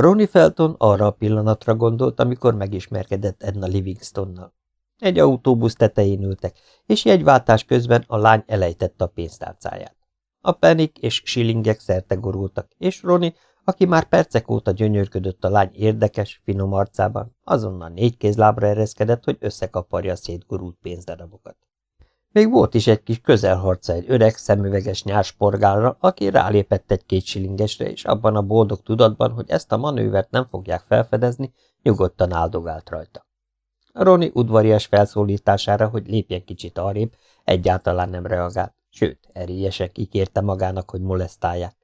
Ronnie Felton arra a pillanatra gondolt, amikor megismerkedett Edna Livingstonnal. Egy autóbusz tetején ültek, és jegyváltás közben a lány elejtette a pénztárcáját. A penik és shillingek szerte gorultak, és Ronnie, aki már percek óta gyönyörködött a lány érdekes, finom arcában, azonnal négy kézlábra ereszkedett, hogy összekaparja a szétgurult pénzdarabokat. Még volt is egy kis közelharca egy öreg, szemüveges nyársporgálra, aki rálépett egy két silingesre, és abban a boldog tudatban, hogy ezt a manővert nem fogják felfedezni, nyugodtan áldogált rajta. Roni udvarias felszólítására, hogy lépjen kicsit arrébb, egyáltalán nem reagált, sőt, erélyesek ígérte magának, hogy molesztálják.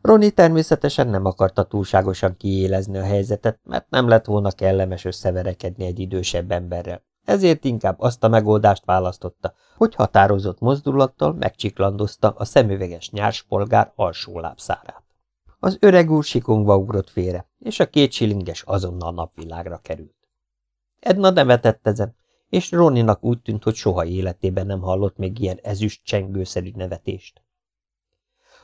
Roni természetesen nem akarta túlságosan kiélezni a helyzetet, mert nem lett volna kellemes összeverekedni egy idősebb emberrel, ezért inkább azt a megoldást választotta, hogy határozott mozdulattal megcsiklandozta a szemüveges nyárspolgár alsó lábszárát. Az öreg úr sikongva ugrott félre, és a két silinges azonnal napvilágra került. Edna nevetett ezen, és Roninak úgy tűnt, hogy soha életében nem hallott még ilyen ezüst csengőszerű nevetést.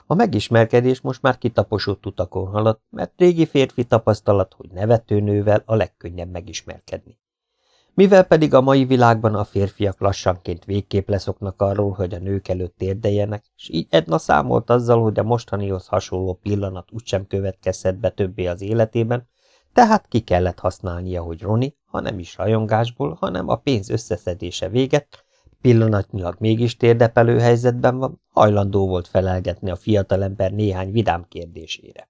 A megismerkedés most már kitaposott utakon haladt, mert régi férfi tapasztalat, hogy nevetőnővel a legkönnyebb megismerkedni. Mivel pedig a mai világban a férfiak lassanként végképp leszoknak arról, hogy a nők előtt térdeljenek, és így Edna számolt azzal, hogy a mostanihoz hasonló pillanat úgysem következhet be többé az életében, tehát ki kellett használnia, hogy Roni, ha nem is rajongásból, hanem a pénz összeszedése véget, pillanatnyilag mégis térdepelő helyzetben van, hajlandó volt felelgetni a fiatalember néhány vidám kérdésére.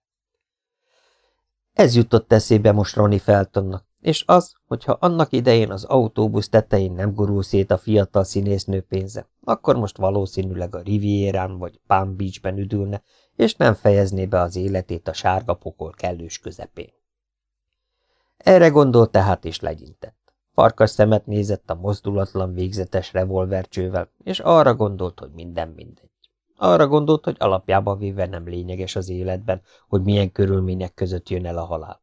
Ez jutott eszébe most Roni Feltonnak, és az, hogyha annak idején az autóbusz tetején nem gurul szét a fiatal színésznő pénze, akkor most valószínűleg a Rivierán vagy Palm Beachben üdülne, és nem fejezné be az életét a sárga pokol kellős közepén. Erre gondolt tehát és legyintett. Farkas szemet nézett a mozdulatlan végzetes revolvercsővel, és arra gondolt, hogy minden mindegy. Arra gondolt, hogy alapjában véve nem lényeges az életben, hogy milyen körülmények között jön el a halál.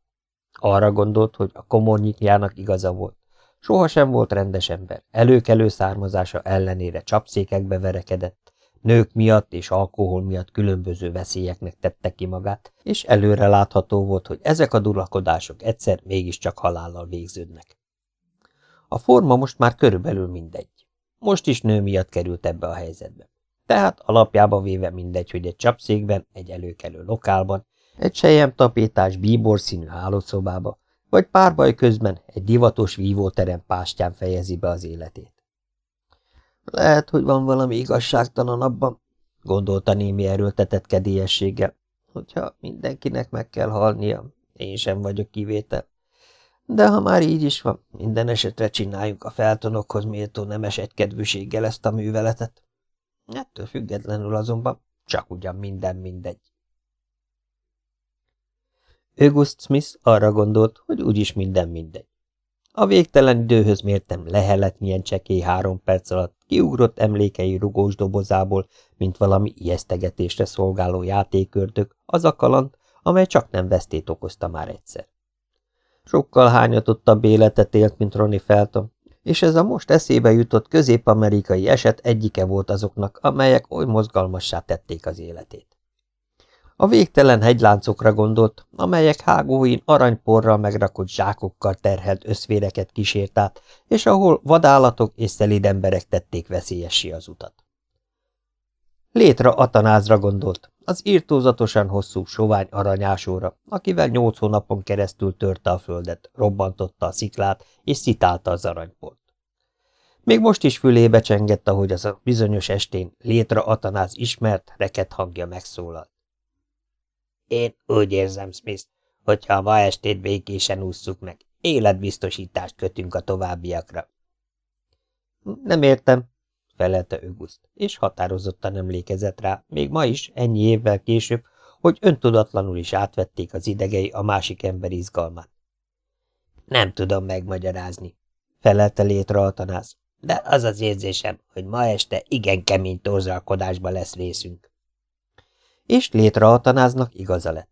Arra gondolt, hogy a komornyikjának igaza volt. Sohasem volt rendes ember, előkelő származása ellenére csapszékekbe verekedett, nők miatt és alkohol miatt különböző veszélyeknek tette ki magát, és előre látható volt, hogy ezek a durakodások egyszer mégiscsak halállal végződnek. A forma most már körülbelül mindegy. Most is nő miatt került ebbe a helyzetbe. Tehát alapjába véve mindegy, hogy egy csapszékben, egy előkelő lokálban, egy sejem tapétás bíbor színű hálószobába, vagy párbaj közben egy divatos vívóterem pástyán fejezi be az életét. Lehet, hogy van valami igazságtalan abban, gondolta némi erőltetett kedélyességgel, hogyha mindenkinek meg kell halnia, én sem vagyok kivétel. De ha már így is van, minden esetre csináljuk a feltonokhoz méltó nemes egykedvűséggel ezt a műveletet. Ettől függetlenül azonban csak ugyan minden mindegy. August Smith arra gondolt, hogy úgyis minden mindegy. A végtelen időhöz mértem lehelet milyen csekély három perc alatt kiugrott emlékei rugós dobozából, mint valami ijesztegetésre szolgáló játékördök, az a kaland, amely csak nem vesztét okozta már egyszer. Sokkal hányatottabb életet élt, mint Ronnie Felton, és ez a most eszébe jutott közép-amerikai eset egyike volt azoknak, amelyek oly mozgalmassá tették az életét. A végtelen hegyláncokra gondolt, amelyek hágóin aranyporral megrakott zsákokkal terhelt összvéreket kísért át, és ahol vadállatok és szelíd emberek tették veszélyessé az utat. Létre Atanázra gondolt, az írtózatosan hosszú sovány aranyásóra, akivel nyolc hónapon keresztül törte a földet, robbantotta a sziklát és szitálta az aranyport. Még most is fülébe csengett, ahogy az a bizonyos estén létre Atanáz ismert, reket hangja megszólalt. Én úgy érzem, Smith, hogyha ma estét békésen ússzuk meg, életbiztosítást kötünk a továbbiakra. Nem értem, felelte Öguszt, és határozottan emlékezett rá, még ma is, ennyi évvel később, hogy öntudatlanul is átvették az idegei a másik ember izgalmát. Nem tudom megmagyarázni, felelte létre Altanász, de az az érzésem, hogy ma este igen kemény torzalkodásba lesz részünk és létrehatanáznak igaza lett.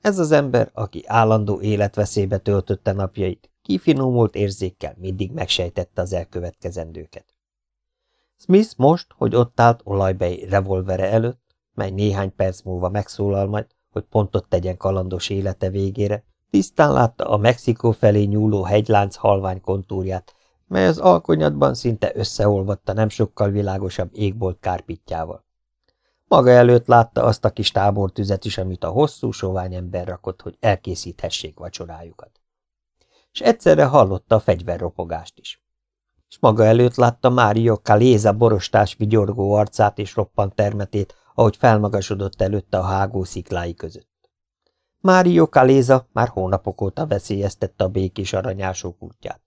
Ez az ember, aki állandó életveszélybe töltötte napjait, kifinomult érzékkel mindig megsejtette az elkövetkezendőket. Smith most, hogy ott állt olajbei revolvere előtt, mely néhány perc múlva megszólal majd, hogy pontot tegyen kalandos élete végére, tisztán látta a Mexikó felé nyúló hegylánc halvány kontúrját, mely az alkonyatban szinte összeolvadt nem sokkal világosabb égbolt kárpitjával. Maga előtt látta azt a kis tábortüzet is, amit a hosszú, sovány ember rakott, hogy elkészíthessék vacsorájukat. És egyszerre hallotta a fegyverropogást is. És maga előtt látta Mário Kaléza borostás vigyorgó arcát és roppant termetét, ahogy felmagasodott előtte a hágó sziklái között. Mário Kaléza már hónapok óta veszélyeztette a békés aranyásó útját.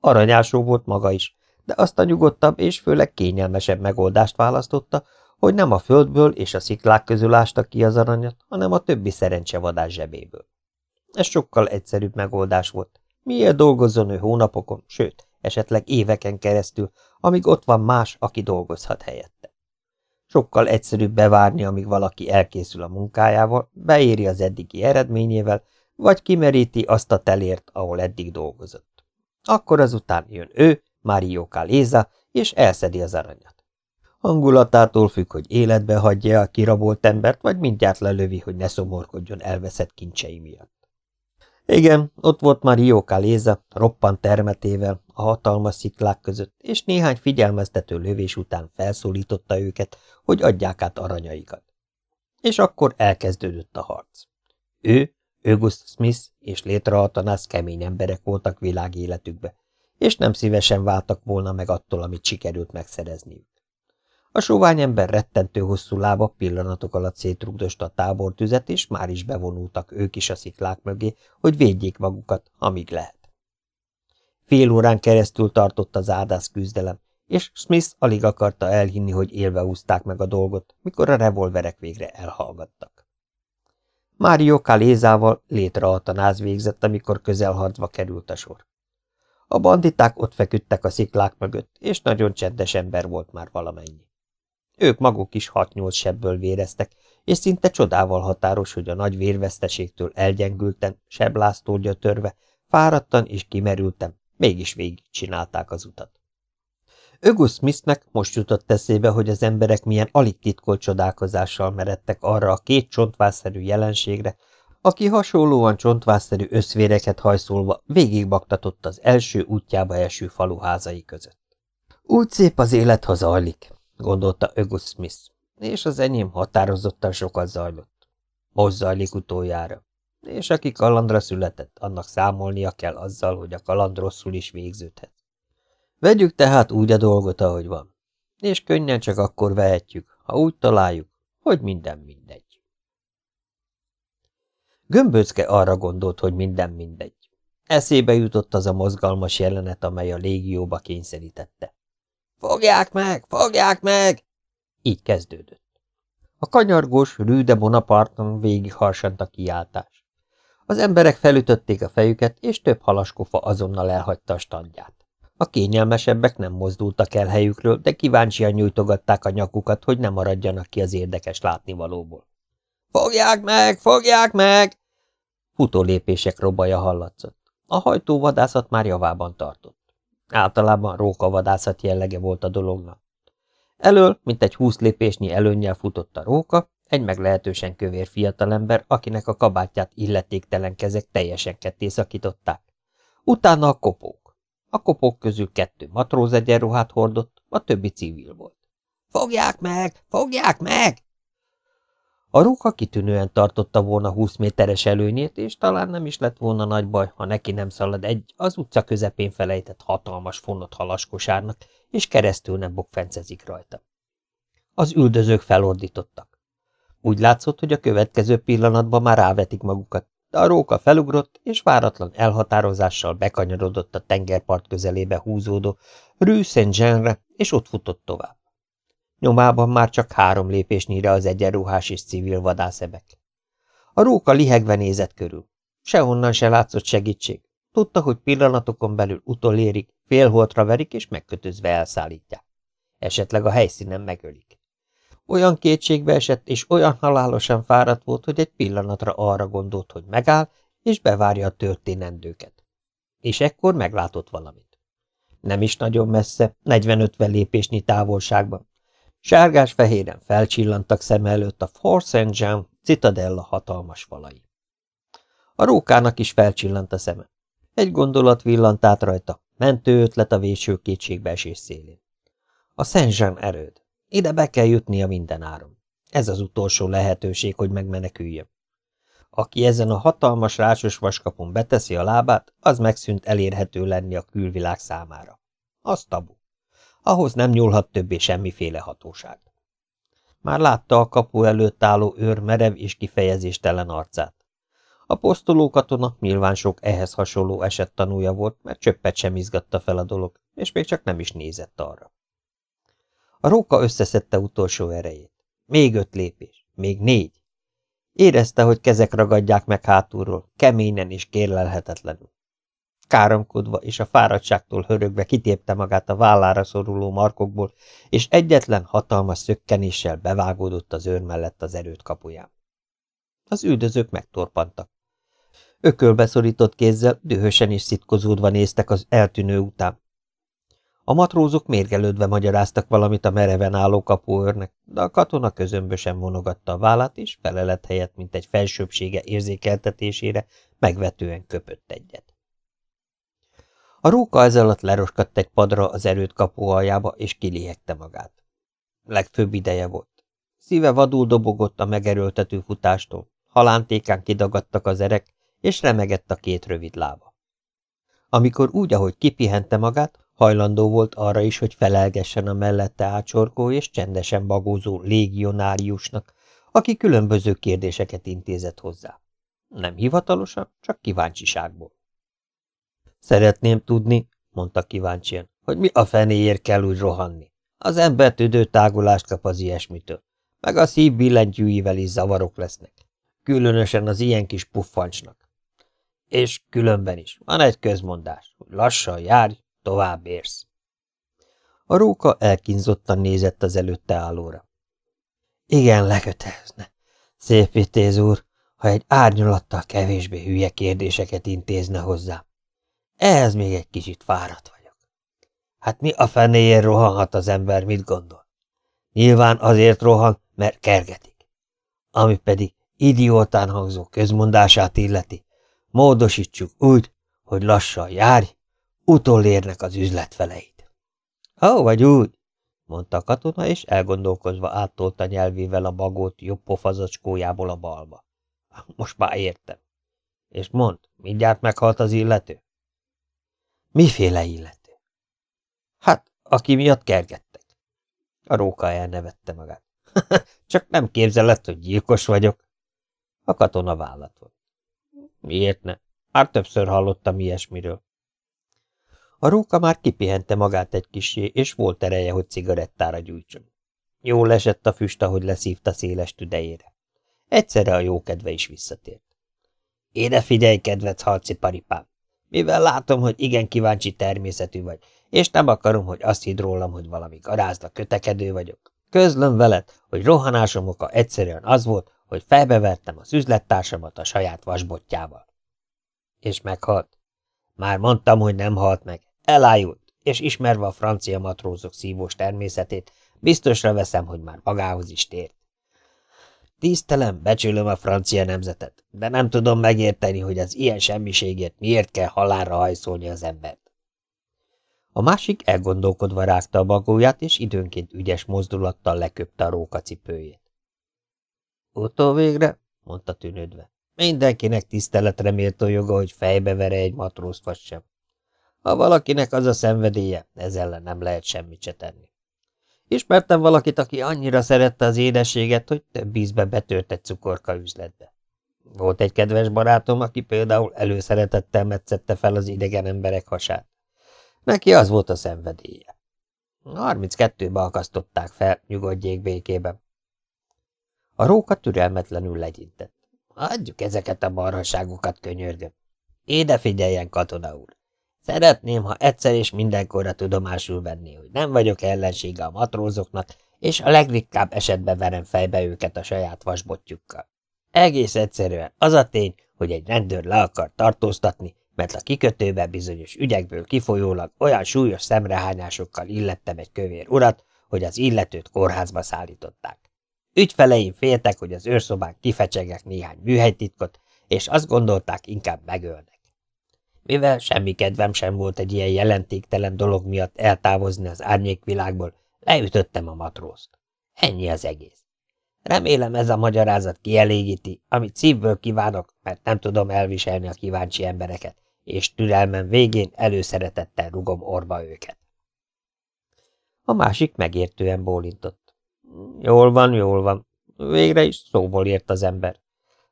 Aranyásó volt maga is, de azt a nyugodtabb és főleg kényelmesebb megoldást választotta, hogy nem a földből és a sziklák közül ásta ki az aranyat, hanem a többi szerencsevadás zsebéből. Ez sokkal egyszerűbb megoldás volt. Miért dolgozzon ő hónapokon, sőt, esetleg éveken keresztül, amíg ott van más, aki dolgozhat helyette. Sokkal egyszerűbb bevárni, amíg valaki elkészül a munkájával, beéri az eddigi eredményével, vagy kimeríti azt a telért, ahol eddig dolgozott. Akkor azután jön ő, Mario Caléza, és elszedi az aranyat. Hangulatától függ, hogy életbe hagyja a kirabolt embert, vagy mindjárt lelövi, hogy ne szomorkodjon elveszett kincsei miatt. Igen, ott volt már Rio Kaléza, roppant termetével, a hatalmas sziklák között, és néhány figyelmeztető lövés után felszólította őket, hogy adják át aranyaikat. És akkor elkezdődött a harc. Ő, August Smith és Létraaltanász kemény emberek voltak világéletükbe, és nem szívesen váltak volna meg attól, amit sikerült megszerezniük. A sovány ember rettentő hosszú lába pillanatok alatt szétrugdosta a tábortüzet, és már is bevonultak ők is a sziklák mögé, hogy védjék magukat, amíg lehet. Fél órán keresztül tartott az ádász küzdelem, és Smith alig akarta elhinni, hogy élve úzták meg a dolgot, mikor a revolverek végre elhallgattak. Mário Kalézával náz végzett, amikor közelharcba került a sor. A banditák ott feküdtek a sziklák mögött, és nagyon csendes ember volt már valamennyi. Ők maguk is hat-nyolc sebből véreztek, és szinte csodával határos, hogy a nagy vérveszteségtől elgyengülten, sebláztól gyötörve, fáradtan és kimerültem, mégis végig csinálták az utat. Ögus Smithnek most jutott eszébe, hogy az emberek milyen alig titkolt csodálkozással meredtek arra a két csontvásszerű jelenségre, aki hasonlóan csontvásszerű összvéreket hajszolva végigbaktatott az első útjába eső faluházai között. Úgy szép az élet, ha zajlik, gondolta Ögus Smith, és az enyém határozottan sokat zajlott. Most zajlik utoljára, és aki kalandra született, annak számolnia kell azzal, hogy a kaland rosszul is végződhet. Vegyük tehát úgy a dolgot, ahogy van, és könnyen csak akkor vehetjük, ha úgy találjuk, hogy minden mindegy. Gömböcke arra gondolt, hogy minden mindegy. Eszébe jutott az a mozgalmas jelenet, amely a légióba kényszerítette. Fogják meg! Fogják meg! Így kezdődött. A kanyargós, rűde Bonaparton végig harsant a kiáltás. Az emberek felütötték a fejüket, és több halaskofa azonnal elhagyta a standját. A kényelmesebbek nem mozdultak el helyükről, de kíváncsian nyújtogatták a nyakukat, hogy ne maradjanak ki az érdekes látnivalóból. – Fogják meg! Fogják meg! Futó lépések robaja hallatszott. A hajtóvadászat már javában tartott. Általában rókavadászat jellege volt a dolognak. Elől, mint egy húsz lépésnyi előnnyel futott a róka, egy meglehetősen kövér fiatalember, akinek a kabátját illetéktelen kezek teljesen ketté szakították. Utána a kopók. A kopók közül kettő matróz egyenruhát hordott, a többi civil volt. – Fogják meg! Fogják meg! A róka kitűnően tartotta volna húsz méteres előnyét, és talán nem is lett volna nagy baj, ha neki nem szalad egy az utca közepén felejtett hatalmas fonott halaskosárnak, és keresztül nem bokfencezik rajta. Az üldözők felordítottak. Úgy látszott, hogy a következő pillanatban már rávetik magukat, de a róka felugrott, és váratlan elhatározással bekanyarodott a tengerpart közelébe húzódó Rue Saint-Jeanre, és ott futott tovább. Nyomában már csak három lépésnyire az egyenruhás és civil vadászebek. A róka lihegve nézett körül. Sehonnan se látszott segítség. Tudta, hogy pillanatokon belül utolérik, félholtra verik és megkötözve elszállítják. Esetleg a helyszínen megölik. Olyan kétségbe esett és olyan halálosan fáradt volt, hogy egy pillanatra arra gondolt, hogy megáll és bevárja a történendőket. És ekkor meglátott valamit. Nem is nagyon messze, 40-50 lépésnyi távolságban, Sárgás-fehéren felcsillantak szem előtt a Fort St. Jean Citadella hatalmas falai. A rókának is felcsillant a szeme. Egy gondolat villant át rajta, mentő ötlet a véső kétségbeesés szélén. A Szent erőd. Ide be kell jutnia minden áron. Ez az utolsó lehetőség, hogy megmeneküljön. Aki ezen a hatalmas rácsos vaskapon beteszi a lábát, az megszűnt elérhető lenni a külvilág számára. Az tabu. Ahhoz nem nyúlhat többé semmiféle hatóság. Már látta a kapu előtt álló őr merev és kifejezéstelen arcát. A posztoló katona nyilván sok ehhez hasonló eset tanúja volt, mert csöppet sem izgatta fel a dolog, és még csak nem is nézett arra. A róka összeszedte utolsó erejét. Még öt lépés, még négy. Érezte, hogy kezek ragadják meg hátulról, keményen és kérlelhetetlenül. Káromkodva és a fáradtságtól hörögve kitépte magát a vállára szoruló markokból, és egyetlen hatalmas szökkenéssel bevágódott az őr mellett az erőt kapuján. Az üldözők megtorpantak. Ökölbeszorított kézzel, dühösen és szitkozódva néztek az eltűnő után. A matrózok mérgelődve magyaráztak valamit a mereven álló kapuőrnek, de a katona közömbösen vonogatta a vállát, és felelet helyett, mint egy felsőbsége érzékeltetésére, megvetően köpött egyet. A róka ez alatt leroskadt egy padra az erőt kapu aljába, és kiléhegte magát. Legfőbb ideje volt. Szíve vadul dobogott a megerőltető futástól, halántékán kidagadtak az erek, és remegett a két rövid lába. Amikor úgy, ahogy kipihente magát, hajlandó volt arra is, hogy felelgessen a mellette ácsorgó és csendesen bagózó légionáriusnak, aki különböző kérdéseket intézett hozzá. Nem hivatalosan, csak kíváncsiságból. Szeretném tudni, mondta kíváncsian, hogy mi a fenéért kell úgy rohanni. Az ember tüdő tágulást kap az ilyesmitől, meg a szív billentyűivel is zavarok lesznek. Különösen az ilyen kis puffancsnak. És különben is van egy közmondás, hogy lassan járj, tovább érsz. A róka elkínzottan nézett az előtte állóra. Igen, lekötelezne. Szép vitéz úr, ha egy árnyalattal kevésbé hülye kérdéseket intézne hozzá. Ehhez még egy kicsit fáradt vagyok. Hát mi a fenéért rohanhat az ember, mit gondol? Nyilván azért rohan, mert kergetik. Ami pedig idiótán hangzó közmondását illeti, módosítsuk úgy, hogy lassan járj, utolérnek az üzletfeleid. Ó, vagy úgy, mondta a katona, és elgondolkozva áttolta nyelvével a bagót jobb pofazacskójából a balba. Most már értem. És mond, mindjárt meghalt az illető? Miféle illető? Hát, aki miatt kergettek. A róka elnevette magát. Csak nem képzeled, hogy gyilkos vagyok? A katona vállat volt. Miért ne? Már többször hallottam ilyesmiről. A róka már kipihente magát egy kisé, és volt ereje, hogy cigarettára gyújtson. Jól esett a füst, ahogy leszívta széles tüdejére. Egyszerre a jókedve is visszatért. Éde figyelj, kedvenc harci paripám! Mivel látom, hogy igen kíváncsi természetű vagy, és nem akarom, hogy azt hidd rólam, hogy valami garázda kötekedő vagyok. Közlöm veled, hogy rohanásom oka egyszerűen az volt, hogy felbevertem az üzlettársamat a saját vasbotjával. És meghalt. Már mondtam, hogy nem halt meg. Elájult, és ismerve a francia matrózok szívós természetét, biztosra veszem, hogy már magához is tért. Tisztelem, becsülöm a francia nemzetet, de nem tudom megérteni, hogy az ilyen semmiségért miért kell halálra hajszolni az embert. A másik elgondolkodva rágta a bagóját, és időnként ügyes mozdulattal leköpte a rókacipőjét. Utóvégre, mondta tűnődve, mindenkinek tiszteletre méltó joga, hogy fejbe vere egy matrózt sem. Ha valakinek az a szenvedélye, ez ellen nem lehet semmit se tenni. Ismertem valakit, aki annyira szerette az édességet, hogy több ízbe betört egy cukorka üzletbe. Volt egy kedves barátom, aki például előszeretettel metszette fel az idegen emberek hasát. Neki az volt a szenvedélye. 32-be akasztották fel, nyugodjék békében. A róka türelmetlenül legyintett. Adjuk ezeket a marhaságokat, könyörgöm. Éde figyeljen, katona úr! Szeretném, ha egyszer és mindenkorra tudomásul venni, hogy nem vagyok ellensége a matrózoknak, és a legritkább esetben verem fejbe őket a saját vasbotjukkal. Egész egyszerűen az a tény, hogy egy rendőr le akar tartóztatni, mert a kikötőbe bizonyos ügyekből kifolyólag olyan súlyos szemrehányásokkal illettem egy kövér urat, hogy az illetőt kórházba szállították. Ügyfeleim féltek, hogy az őrszobán kifecsegek néhány műhelytitkot, és azt gondolták, inkább megölnek. Mivel semmi kedvem sem volt egy ilyen jelentéktelen dolog miatt eltávozni az árnyékvilágból, leütöttem a matrózt. Ennyi az egész. Remélem ez a magyarázat kielégíti, amit szívből kívánok, mert nem tudom elviselni a kíváncsi embereket, és türelmem végén előszeretettel rugom orba őket. A másik megértően bólintott. Jól van, jól van. Végre is szóból ért az ember.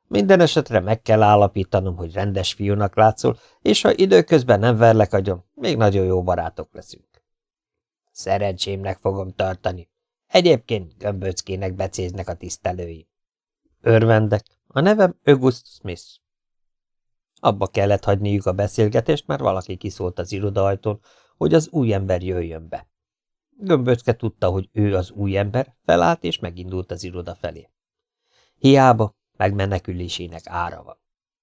Minden esetre meg kell állapítanom, hogy rendes fiúnak látszol, és ha időközben nem verlek agyon, még nagyon jó barátok leszünk. Szerencsémnek fogom tartani. Egyébként gömböckének becéznek a tisztelői. Örvendek. A nevem August Smith. Abba kellett hagyniuk a beszélgetést, mert valaki kiszólt az irodaajtón, hogy az új ember jöjjön be. Gömböcke tudta, hogy ő az új ember, felállt és megindult az iroda felé. Hiába, megmenekülésének ára van.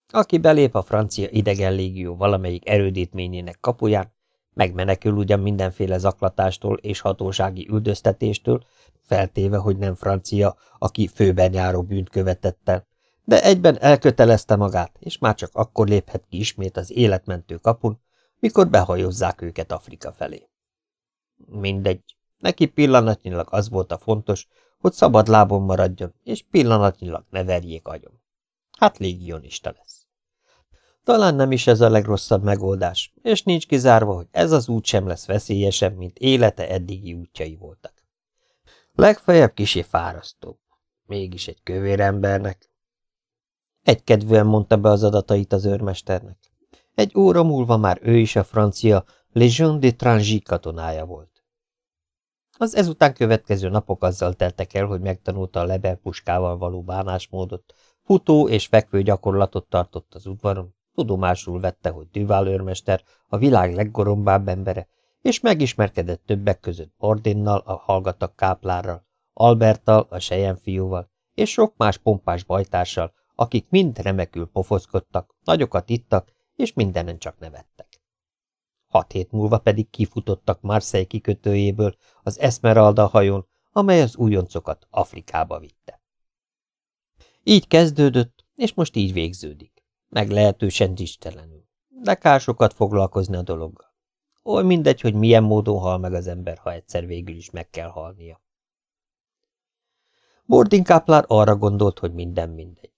Aki belép a francia idegen légió valamelyik erődítményének kapuján, megmenekül ugyan mindenféle zaklatástól és hatósági üldöztetéstől, feltéve, hogy nem francia, aki főben járó bűnt követett el, de egyben elkötelezte magát, és már csak akkor léphet ki ismét az életmentő kapun, mikor behajozzák őket Afrika felé. Mindegy, neki pillanatnyilag az volt a fontos, hogy szabad lábon maradjon, és pillanatnyilag ne verjék agyon. Hát légionista lesz. Talán nem is ez a legrosszabb megoldás, és nincs kizárva, hogy ez az út sem lesz veszélyesebb, mint élete eddigi útjai voltak. Legfeljebb kisé fárasztó. Mégis egy kövér embernek. Egykedvűen mondta be az adatait az őrmesternek. Egy óra múlva már ő is a francia Légion de Trangy katonája volt. Az ezután következő napok azzal teltek el, hogy megtanulta a leberpuskával való bánásmódot, futó és fekvő gyakorlatot tartott az udvaron, tudomásul vette, hogy Duval őrmester a világ leggorombább embere, és megismerkedett többek között Bordinnal, a hallgatag káplárral, Alberttal, a fiúval, és sok más pompás bajtársal, akik mind remekül pofoszkodtak, nagyokat ittak, és mindenen csak nevettek. Hat hét múlva pedig kifutottak Marseille kikötőjéből az Esmeralda hajón, amely az újoncokat Afrikába vitte. Így kezdődött, és most így végződik. Meglehetősen istelenül. De kár sokat foglalkozni a dologgal. Oly mindegy, hogy milyen módon hal meg az ember, ha egyszer végül is meg kell halnia. Bordinkáplár arra gondolt, hogy minden mindegy.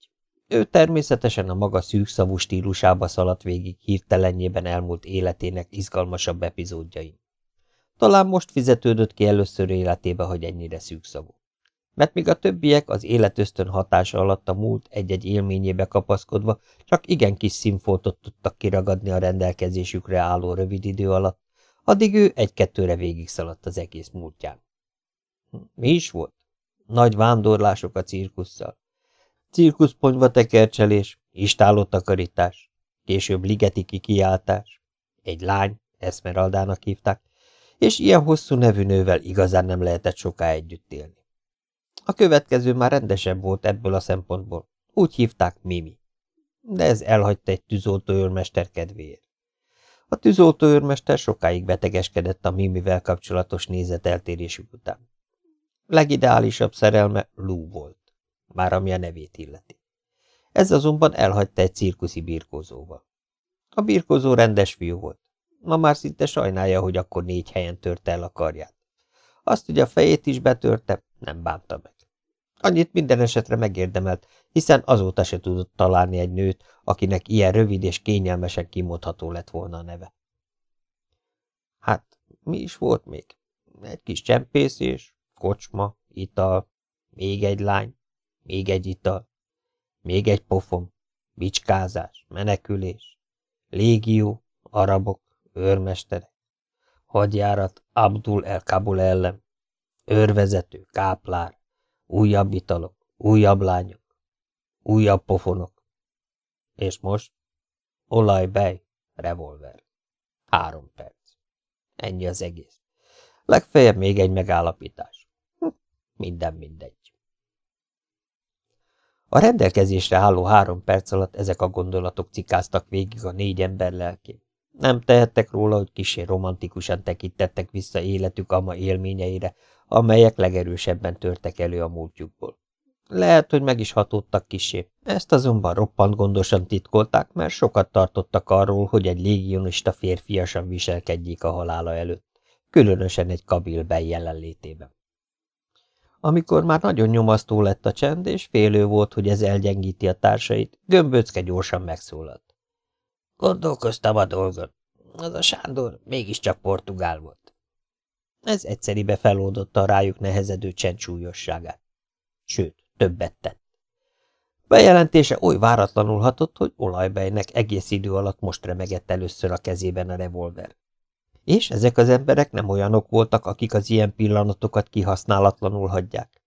Ő természetesen a maga szűkszavú stílusába szaladt végig hirtelenjében elmúlt életének izgalmasabb epizódjain. Talán most fizetődött ki először életébe, hogy ennyire szűkszavú. Mert míg a többiek az életösztön hatása alatt a múlt egy-egy élményébe kapaszkodva csak igen kis színfoltot tudtak kiragadni a rendelkezésükre álló rövid idő alatt, addig ő egy-kettőre végig szaladt az egész múltján. Mi is volt? Nagy vándorlások a cirkusszal, cirkuszponyva tekercselés, takarítás, később ligeti kikiáltás, egy lány, Esmeraldának hívták, és ilyen hosszú nevű nővel igazán nem lehetett soká együtt élni. A következő már rendesebb volt ebből a szempontból, úgy hívták Mimi. De ez elhagyta egy tűzoltóőrmester kedvéért. A tűzoltóőrmester sokáig betegeskedett a Mimivel kapcsolatos nézeteltérésük után. Legideálisabb szerelme Lou volt már ami a nevét illeti. Ez azonban elhagyta egy cirkuszi birkózóval. A birkózó rendes fiú volt. Ma már szinte sajnálja, hogy akkor négy helyen törte el a karját. Azt, hogy a fejét is betörte, nem bánta meg. Annyit minden esetre megérdemelt, hiszen azóta se tudott találni egy nőt, akinek ilyen rövid és kényelmesen kimondható lett volna a neve. Hát, mi is volt még? Egy kis csempészés, kocsma, ital, még egy lány, még egy ital, még egy pofon, bicskázás, menekülés, légió, arabok, őrmesterek, hadjárat Abdul el Kabul ellen, őrvezető, káplár, újabb italok, újabb lányok, újabb pofonok. És most olajbej, revolver. Három perc. Ennyi az egész. Legfeljebb még egy megállapítás. Hm, minden mindegy. A rendelkezésre álló három perc alatt ezek a gondolatok cikáztak végig a négy ember lelkén. Nem tehettek róla, hogy kisé romantikusan tekintettek vissza életük ama élményeire, amelyek legerősebben törtek elő a múltjukból. Lehet, hogy meg is hatódtak kisé. Ezt azonban roppant gondosan titkolták, mert sokat tartottak arról, hogy egy légionista férfiasan viselkedjék a halála előtt, különösen egy kabilben jelenlétében. Amikor már nagyon nyomasztó lett a csend, és félő volt, hogy ez elgyengíti a társait, gömböcke gyorsan megszólalt. Gondolkoztam a dolgon. Az a Sándor mégiscsak portugál volt. Ez egyszeribe feloldotta a rájuk nehezedő csend súlyosságát. Sőt, többet tett. Bejelentése oly váratlanul hatott, hogy olajbejnek egész idő alatt most remegett először a kezében a revolver. És ezek az emberek nem olyanok voltak, akik az ilyen pillanatokat kihasználatlanul hagyják.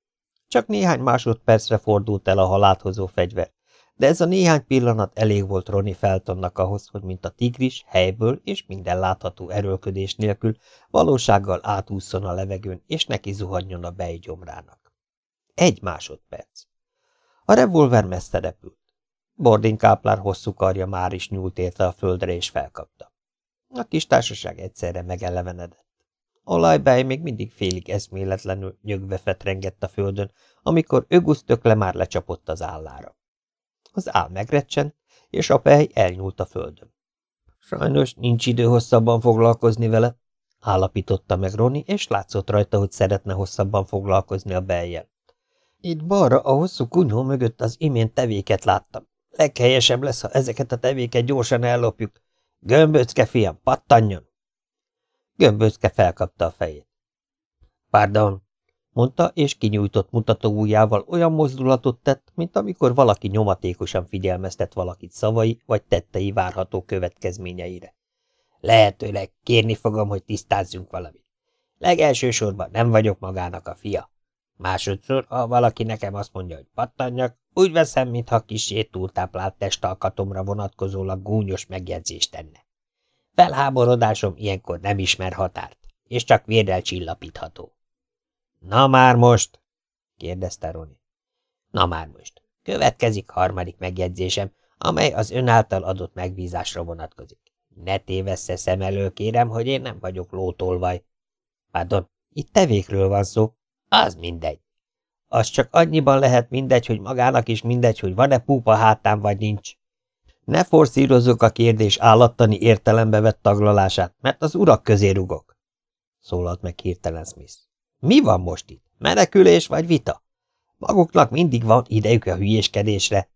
Csak néhány másodpercre fordult el a haláthozó fegyver, de ez a néhány pillanat elég volt Ronnie Feltonnak ahhoz, hogy mint a tigris helyből és minden látható erőlködés nélkül valósággal átúszson a levegőn, és neki zuhanjon a bej gyomrának. Egy másodperc. A revolver messze repült. Bordin káplár hosszú karja már is nyúlt érte a földre, és felkapta. A kis társaság egyszerre megelevenedett. Olajbáj még mindig félig eszméletlenül nyögve fetrengett a földön, amikor ögusztökle már lecsapott az állára. Az áll megrecsent, és a pej elnyúlt a földön. Sajnos nincs idő hosszabban foglalkozni vele, állapította meg Roni, és látszott rajta, hogy szeretne hosszabban foglalkozni a beljel. Itt balra a hosszú kunyhó mögött az imént tevéket láttam. Leghelyesebb lesz, ha ezeket a tevéket gyorsan ellopjuk, Gömböcke, fiam, pattanjon! Gömböcke felkapta a fejét. Pardon, mondta, és kinyújtott mutató ujjával olyan mozdulatot tett, mint amikor valaki nyomatékosan figyelmeztet valakit szavai vagy tettei várható következményeire. Lehetőleg kérni fogom, hogy tisztázzunk valamit. Legelsősorban nem vagyok magának a fia. Másodszor, ha valaki nekem azt mondja, hogy pattanjak, úgy veszem, mintha kisé túltáplált testalkatomra vonatkozólag gúnyos megjegyzést tenne. Felháborodásom ilyenkor nem ismer határt, és csak vérdel csillapítható. – Na már most? – kérdezte Roni. – Na már most. Következik harmadik megjegyzésem, amely az ön által adott megbízásra vonatkozik. Ne tévessze szem elől, kérem, hogy én nem vagyok lótolvaj. Pardon, itt tevékről van szó. Az mindegy. Az csak annyiban lehet mindegy, hogy magának is mindegy, hogy van-e púpa hátán vagy nincs. Ne forszírozzuk a kérdés állattani értelembe vett taglalását, mert az urak közé rugok. Szólalt meg hirtelen Smith. Mi van most itt? Menekülés vagy vita? Maguknak mindig van idejük a hülyéskedésre.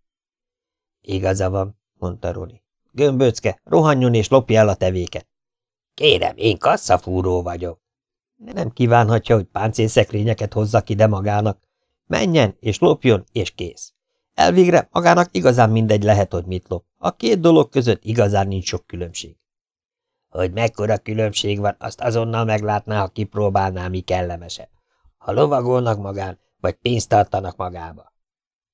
Igaza van, mondta Roni. Gömböcke, rohanjon és lopja el a tevéket. Kérem, én kasszafúró vagyok. Nem kívánhatja, hogy páncélszekrényeket hozzak ide magának. Menjen, és lopjon, és kész. Elvégre magának igazán mindegy lehet, hogy mit lop. A két dolog között igazán nincs sok különbség. Hogy mekkora különbség van, azt azonnal meglátná, ha kipróbálná, mi kellemesebb. Ha lovagolnak magán, vagy pénzt tartanak magába.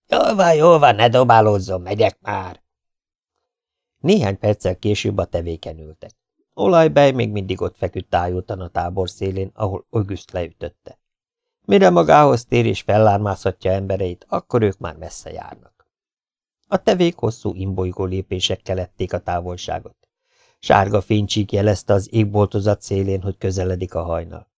Jól van, jól van, ne dobálózzon, megyek már. Néhány perccel később a tevéken ültek. Olajbej még mindig ott feküdt tájultan a tábor szélén, ahol August leütötte. Mire magához tér és fellármázhatja embereit, akkor ők már messze járnak. A tevék hosszú imbolygó lépésekkel lették a távolságot. Sárga fénycsík jelezte az égboltozat szélén, hogy közeledik a hajnal.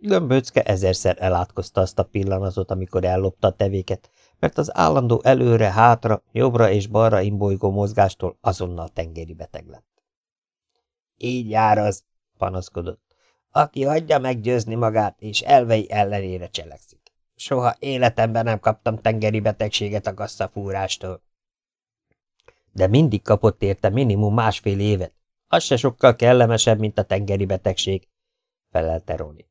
Gömböcke ezerszer elátkozta azt a pillanatot, amikor ellopta a tevéket, mert az állandó előre, hátra, jobbra és balra imbolygó mozgástól azonnal tengeri beteg lett. Így jár az, panaszkodott aki hagyja meggyőzni magát, és elvei ellenére cselekszik. Soha életemben nem kaptam tengeri betegséget a gasszafúrástól. De mindig kapott érte minimum másfél évet. Az se sokkal kellemesebb, mint a tengeri betegség, felelte Roni.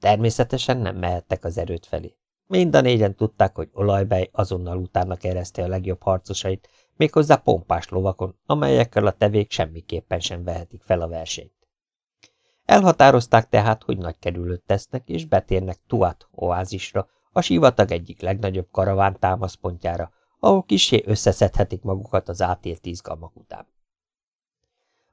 Természetesen nem mehettek az erőt felé. Mind a négyen tudták, hogy olajbej azonnal utána kereszte a legjobb harcosait, méghozzá pompás lovakon, amelyekkel a tevék semmiképpen sem vehetik fel a versenyt. Elhatározták tehát, hogy nagy kerülőt tesznek, és betérnek Tuat oázisra, a sivatag egyik legnagyobb karaván támaszpontjára, ahol kisé összeszedhetik magukat az átélt izgalmak után.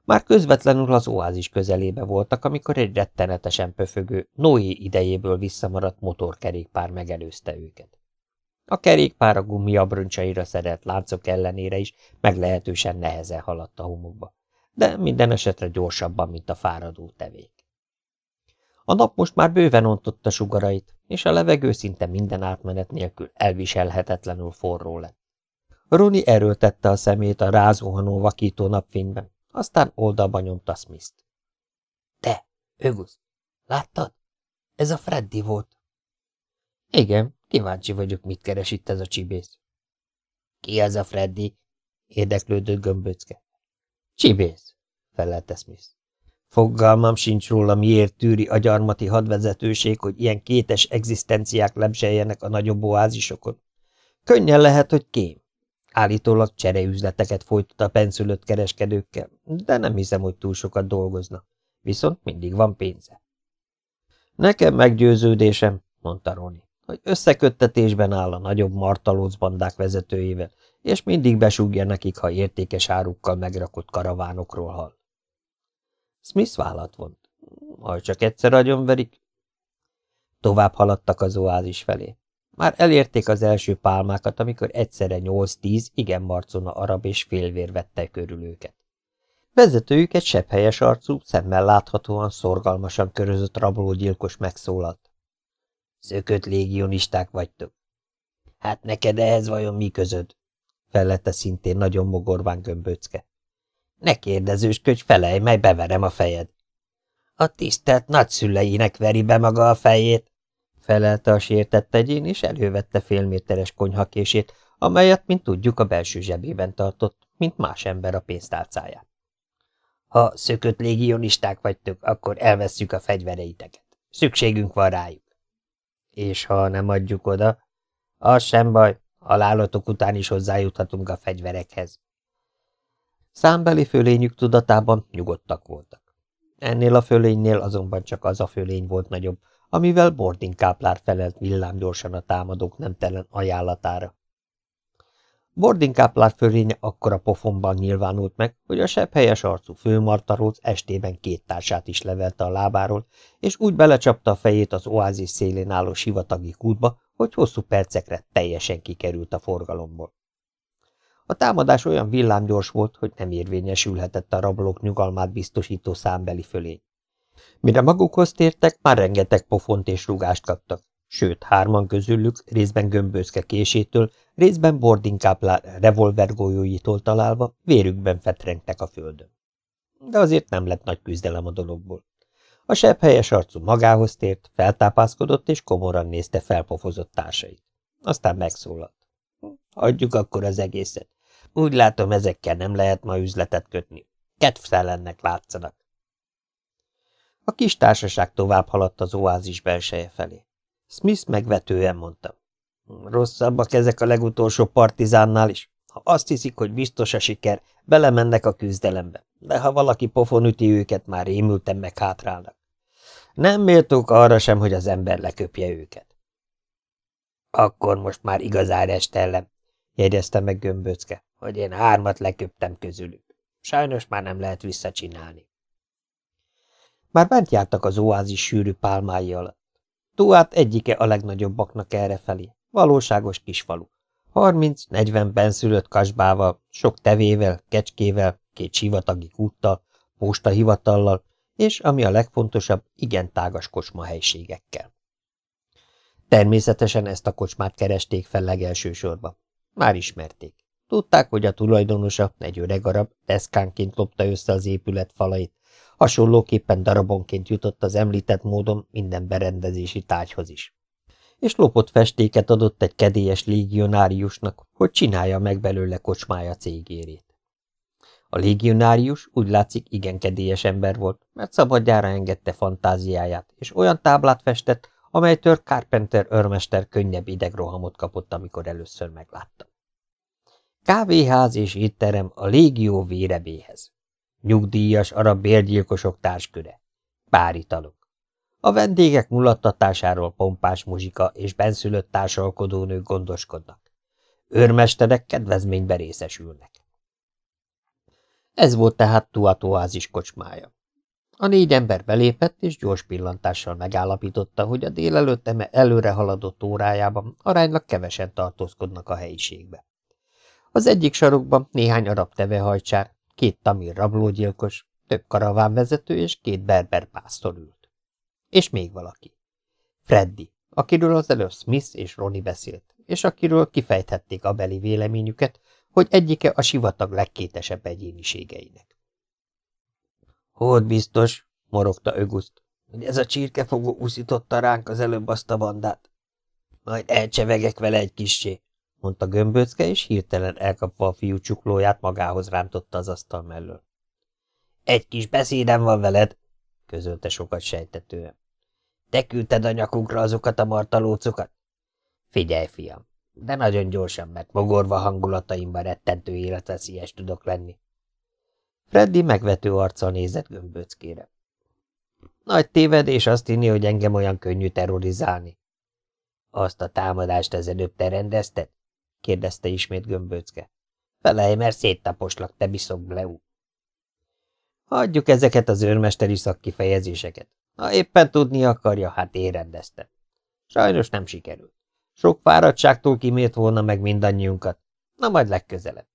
Már közvetlenül az oázis közelébe voltak, amikor egy rettenetesen pöfögő, Noé idejéből visszamaradt motorkerékpár megelőzte őket. A kerékpár a gumiabroncsaira szerelt láncok ellenére is meglehetősen nehezen haladt a homokba de minden esetre gyorsabban, mint a fáradó tevék. A nap most már bőven ontotta sugarait, és a levegő szinte minden átmenet nélkül elviselhetetlenül forró lett. Roni erőltette a szemét a rázuhanó vakító napfényben, aztán oldalba nyomta Smith-t. – Te, Ögusz, láttad? Ez a Freddy volt. – Igen, kíváncsi vagyok, mit keres itt ez a csibész. – Ki az a Freddy? – érdeklődött gömböcke. – Csibész, felelte Smith. Fogalmam sincs róla, miért tűri a gyarmati hadvezetőség, hogy ilyen kétes egzisztenciák lebzseljenek a nagyobb oázisokon. Könnyen lehet, hogy kém. Állítólag csereüzleteket folytat a penszülött kereskedőkkel, de nem hiszem, hogy túl sokat dolgozna. Viszont mindig van pénze. Nekem meggyőződésem, mondta Roni, hogy összeköttetésben áll a nagyobb martalóc bandák vezetőjével, és mindig besúgja nekik, ha értékes árukkal megrakott karavánokról hall. Smith vállat vont. Ha csak egyszer agyonverik. Tovább haladtak az oázis felé. Már elérték az első pálmákat, amikor egyszerre nyolc-tíz igen marcona arab és félvér vette körül őket. Vezetőjük egy sepphelyes arcú, szemmel láthatóan, szorgalmasan körözött rabológyilkos megszólalt. Szökött légionisták vagytok. Hát neked ehhez vajon mi közöd? Fellette szintén nagyon mogorván gömböcke. Ne kérdezősködj, felej, mely beverem a fejed. A tisztelt nagyszüleinek veri be maga a fejét, felelte a sértett egyén, és elővette félméteres konyhakését, amelyet, mint tudjuk, a belső zsebében tartott, mint más ember a pénztárcáját. Ha szökött légionisták vagytok, akkor elvesszük a fegyvereiteket. Szükségünk van rájuk. És ha nem adjuk oda, az sem baj, halálotok után is hozzájuthatunk a fegyverekhez. Számbeli fölényük tudatában nyugodtak voltak. Ennél a fölénynél azonban csak az a fölény volt nagyobb, amivel Bordin káplár felelt villámgyorsan a támadók nemtelen ajánlatára. Bordin káplár fölénye akkora pofonban nyilvánult meg, hogy a sebb helyes arcú főmartaróz estében két társát is levelte a lábáról, és úgy belecsapta a fejét az oázis szélén álló sivatagi kútba, hogy hosszú percekre teljesen kikerült a forgalomból. A támadás olyan villámgyors volt, hogy nem érvényesülhetett a rablók nyugalmát biztosító számbeli fölény. Mire magukhoz tértek, már rengeteg pofont és rugást kaptak, sőt, hárman közülük, részben gömbőzke késétől, részben bordinkáplár revolvergolyóitól találva, vérükben fetrengtek a földön. De azért nem lett nagy küzdelem a dologból. A sebb helyes arcú magához tért, feltápászkodott és komoran nézte felpofozott társait. Aztán megszólalt. Hagyjuk akkor az egészet. Úgy látom, ezekkel nem lehet ma üzletet kötni. Kedvszellennek látszanak. A kis társaság tovább haladt az oázis belseje felé. Smith megvetően mondta. Rosszabbak ezek a legutolsó partizánnál is. Ha azt hiszik, hogy biztos a siker, belemennek a küzdelembe, de ha valaki pofon üti őket, már rémülten meg hátrálnak. Nem méltók arra sem, hogy az ember leköpje őket. Akkor most már igazán estellem, jegyezte meg gömböcke, hogy én hármat leköptem közülük. Sajnos már nem lehet visszacsinálni. Már bent jártak az oázis sűrű pálmái alatt. Tuát egyike a legnagyobbaknak errefelé, valóságos kisfalu. Harminc-negyven benszülött kasbával, sok tevével, kecskével, két sivatagi kúttal, postahivatallal, és, ami a legfontosabb, igen tágas kocsmahelységekkel. Természetesen ezt a kocsmát keresték fel legelsősorban. Már ismerték. Tudták, hogy a tulajdonosa, egy öreg arab, deszkánként lopta össze az épület falait, hasonlóképpen darabonként jutott az említett módon minden berendezési tárgyhoz is. És lopott festéket adott egy kedélyes légionáriusnak, hogy csinálja meg belőle kocsmája cégérét. A légionárius úgy látszik igen kedélyes ember volt, mert szabadjára engedte fantáziáját, és olyan táblát festett, amelytől Carpenter örmester könnyebb idegrohamot kapott, amikor először meglátta. Kávéház és étterem a légió vérebéhez. Nyugdíjas arab bérgyilkosok társköre. Páritalok. A vendégek mulattatásáról pompás muzsika és benszülött társalkodónők gondoskodnak. Őrmesterek kedvezménybe részesülnek. Ez volt tehát Tuatoázis kocsmája. A négy ember belépett, és gyors pillantással megállapította, hogy a délelőtt eme előre haladott órájában aránylag kevesen tartózkodnak a helyiségbe. Az egyik sarokban néhány arab tevehajcsár, két tamil rablógyilkos, több karavánvezető és két berber pásztor ült. És még valaki. Freddy, akiről az előbb Smith és Ronnie beszélt, és akiről kifejthették a beli véleményüket, hogy egyike a sivatag legkétesebb egyéniségeinek. Hogy biztos, morogta Öguszt, hogy ez a csirkefogó úszította ránk az előbb azt a bandát. Majd elcsevegek vele egy kissé, mondta gömböcke, és hirtelen elkapva a fiú csuklóját magához rántotta az asztal mellől. Egy kis beszédem van veled, közölte sokat sejtetően. Te küldted a nyakunkra azokat a martalócokat? Figyelj, fiam, de nagyon gyorsan, mert mogorva hangulataimban rettentő életveszélyes tudok lenni. Freddy megvető arccal nézett gömböckére. Nagy tévedés azt hinni, hogy engem olyan könnyű terrorizálni. Azt a támadást ezelőbb te rendezted? Kérdezte ismét gömböcke. Felej, mert széttaposlak, te biszok Bleu. Hagyjuk ezeket az őrmesteri szakkifejezéseket. Ha éppen tudni akarja, hát én. Sajnos nem sikerült. Sok fáradtságtól kimért volna meg mindannyiunkat. Na majd legközelebb.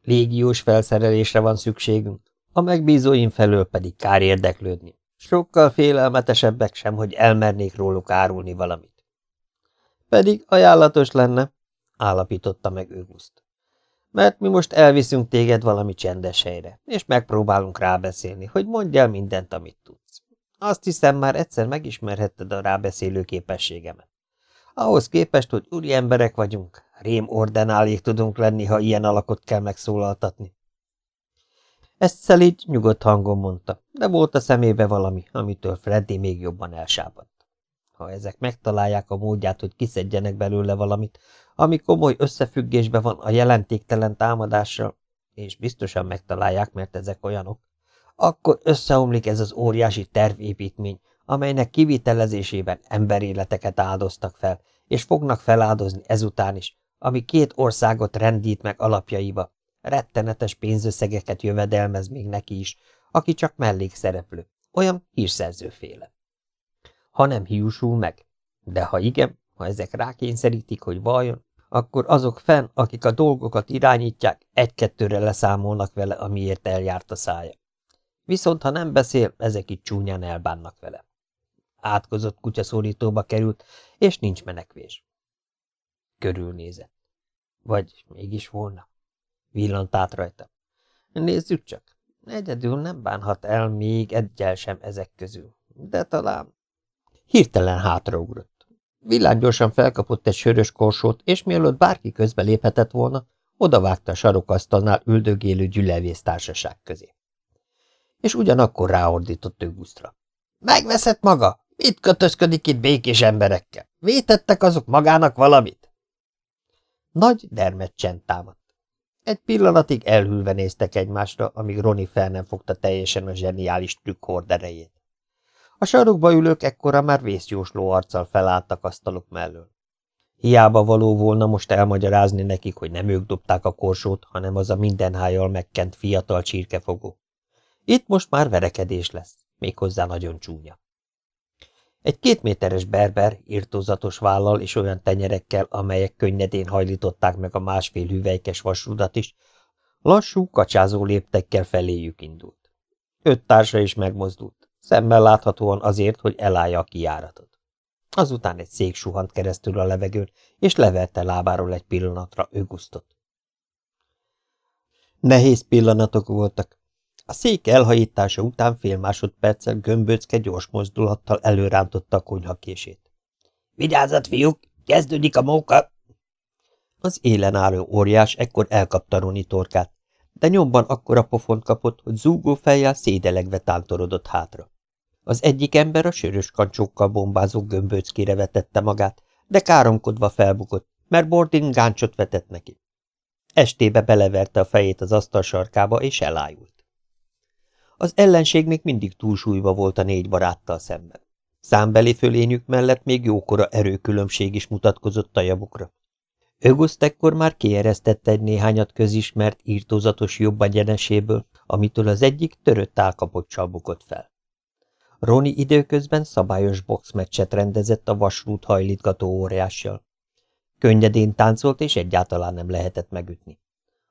Légiós felszerelésre van szükségünk, a megbízóim felől pedig kár érdeklődni. Sokkal félelmetesebbek sem, hogy elmernék róluk árulni valamit. Pedig ajánlatos lenne, állapította meg Öguszt. Mert mi most elviszünk téged valami csendes helyre, és megpróbálunk rábeszélni, hogy mondj el mindent, amit tudsz. Azt hiszem, már egyszer megismerhetted a rábeszélő képességemet. Ahhoz képest, hogy úri emberek vagyunk, rém ordenálék tudunk lenni, ha ilyen alakot kell megszólaltatni. Ezt Szelígy nyugodt hangon mondta, de volt a szemébe valami, amitől Freddy még jobban elsápadt. Ha ezek megtalálják a módját, hogy kiszedjenek belőle valamit, ami komoly összefüggésbe van a jelentéktelen támadással, és biztosan megtalálják, mert ezek olyanok, akkor összeomlik ez az óriási tervépítmény, amelynek kivitelezésében emberéleteket áldoztak fel, és fognak feláldozni ezután is, ami két országot rendít meg alapjaiba, rettenetes pénzösszegeket jövedelmez még neki is, aki csak mellékszereplő, olyan hírszerzőféle. Ha nem hiúsul meg, de ha igen, ha ezek rákényszerítik, hogy vajon, akkor azok fenn, akik a dolgokat irányítják, egy-kettőre leszámolnak vele, amiért eljárt a szája. Viszont ha nem beszél, ezek itt csúnyán elbánnak vele. Átkozott kutyaszórítóba került, és nincs menekvés. Körülnézett. Vagy mégis volna. Villant át rajta. Nézzük csak. Egyedül nem bánhat el még egyel sem ezek közül. De talán... Hirtelen hátraugrott. Villámgyorsan felkapott egy sörös korsót, és mielőtt bárki közbe léphetett volna, odavágta a sarokasztalnál üldögélő gyülevész társaság közé. És ugyanakkor ráordított Ögusztra. Megveszett maga? Mit kötözködik itt békés emberekkel? Vétettek azok magának valamit? Nagy dermed csend támadt. Egy pillanatig elhűlve néztek egymásra, amíg Roni fel nem fogta teljesen a zseniális trükk horderejét. A sarokba ülők ekkora már vészjósló arccal felálltak asztalok mellől. Hiába való volna most elmagyarázni nekik, hogy nem ők dobták a korsót, hanem az a mindenhájjal megkent fiatal csirkefogó. Itt most már verekedés lesz, méghozzá nagyon csúnya. Egy kétméteres berber, írtózatos vállal és olyan tenyerekkel, amelyek könnyedén hajlították meg a másfél hüvelykes vasrudat is, lassú, kacsázó léptekkel feléjük indult. Öt társa is megmozdult, szemmel láthatóan azért, hogy elállja a kijáratot. Azután egy szék suhant keresztül a levegőn, és leverte lábáról egy pillanatra Ögusztot. Nehéz pillanatok voltak, a szék elhajítása után fél másodperccel gömböcke gyors mozdulattal előrántotta a konyhakését. – Vigyázat, fiúk! Kezdődik a móka! Az élen álló óriás ekkor elkapta Roni torkát, de nyomban akkora pofont kapott, hogy zúgó fejjel szédelegve tántorodott hátra. Az egyik ember a sörös kancsókkal bombázó gömböckére vetette magát, de káromkodva felbukott, mert Bordin gáncsot vetett neki. Estébe beleverte a fejét az asztal sarkába, és elájult. Az ellenség még mindig túlsúlyba volt a négy baráttal szemben. Számbeli fölényük mellett még jókora erőkülönbség is mutatkozott a javukra. Ögoszt ekkor már kieresztette egy néhányat közismert írtózatos jobb egyeneséből, amitől az egyik törött álkapocsal bukott fel. Roni időközben szabályos boxmeccset rendezett a vasrút hajlítgató óriással. Könnyedén táncolt, és egyáltalán nem lehetett megütni.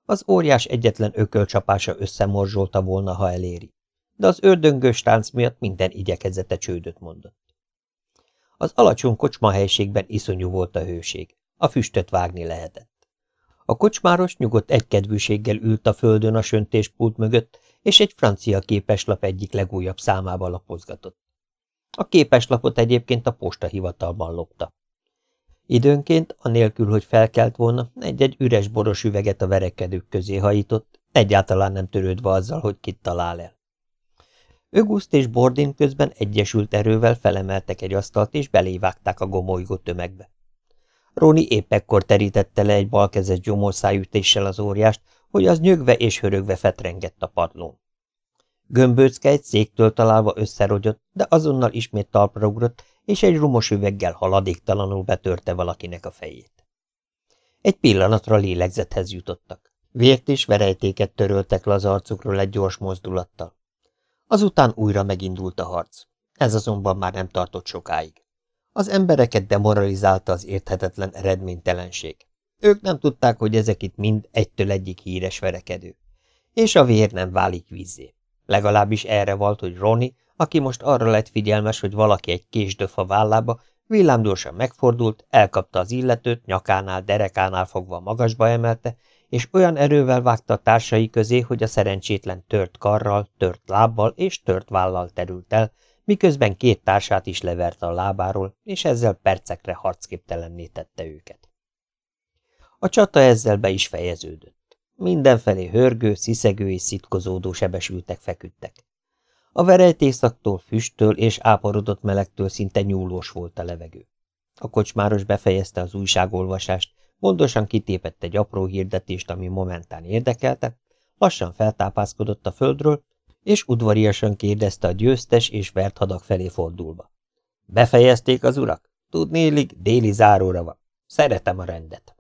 Az óriás egyetlen ökölcsapása összemorzsolta volna, ha eléri de az ördöngös tánc miatt minden igyekezete csődöt mondott. Az alacsony kocsmahelyiségben iszonyú volt a hőség. A füstöt vágni lehetett. A kocsmáros nyugodt egykedvűséggel ült a földön a söntéspult mögött, és egy francia képeslap egyik legújabb számába lapozgatott. A képeslapot egyébként a postahivatalban lopta. Időnként, anélkül, hogy felkelt volna, egy-egy üres boros üveget a verekedők közé hajított, egyáltalán nem törődve azzal, hogy kit talál el. Öguszt és Bordin közben egyesült erővel felemeltek egy asztalt, és belévágták a gomolygó tömegbe. Róni épp ekkor terítette le egy balkezes gyomorszájütéssel az óriást, hogy az nyögve és hörögve fetrengett a padlón. Gömböcke egy széktől találva összerogyott, de azonnal ismét talpra ugrott, és egy rumos üveggel haladéktalanul betörte valakinek a fejét. Egy pillanatra lélegzethez jutottak. Vért és verejtéket töröltek le az arcukról egy gyors mozdulattal. Azután újra megindult a harc. Ez azonban már nem tartott sokáig. Az embereket demoralizálta az érthetetlen eredménytelenség. Ők nem tudták, hogy ezek itt mind egytől egyik híres verekedő. És a vér nem válik vízzé. Legalábbis erre volt, hogy Ronnie, aki most arra lett figyelmes, hogy valaki egy késdöf a vállába, villámgyorsan megfordult, elkapta az illetőt, nyakánál, derekánál fogva magasba emelte, és olyan erővel vágta a társai közé, hogy a szerencsétlen tört karral, tört lábbal és tört vállal terült el, miközben két társát is leverte a lábáról, és ezzel percekre harcképtelenné tette őket. A csata ezzel be is fejeződött. Mindenfelé hörgő, sziszegő és szitkozódó sebesültek feküdtek. A verejtészaktól, füsttől és áporodott melegtől szinte nyúlós volt a levegő. A kocsmáros befejezte az újságolvasást, gondosan kitépett egy apró hirdetést, ami momentán érdekelte, lassan feltápászkodott a földről, és udvariasan kérdezte a győztes és vert hadak felé fordulva. Befejezték az urak? Tudnélik, déli záróra van. Szeretem a rendet.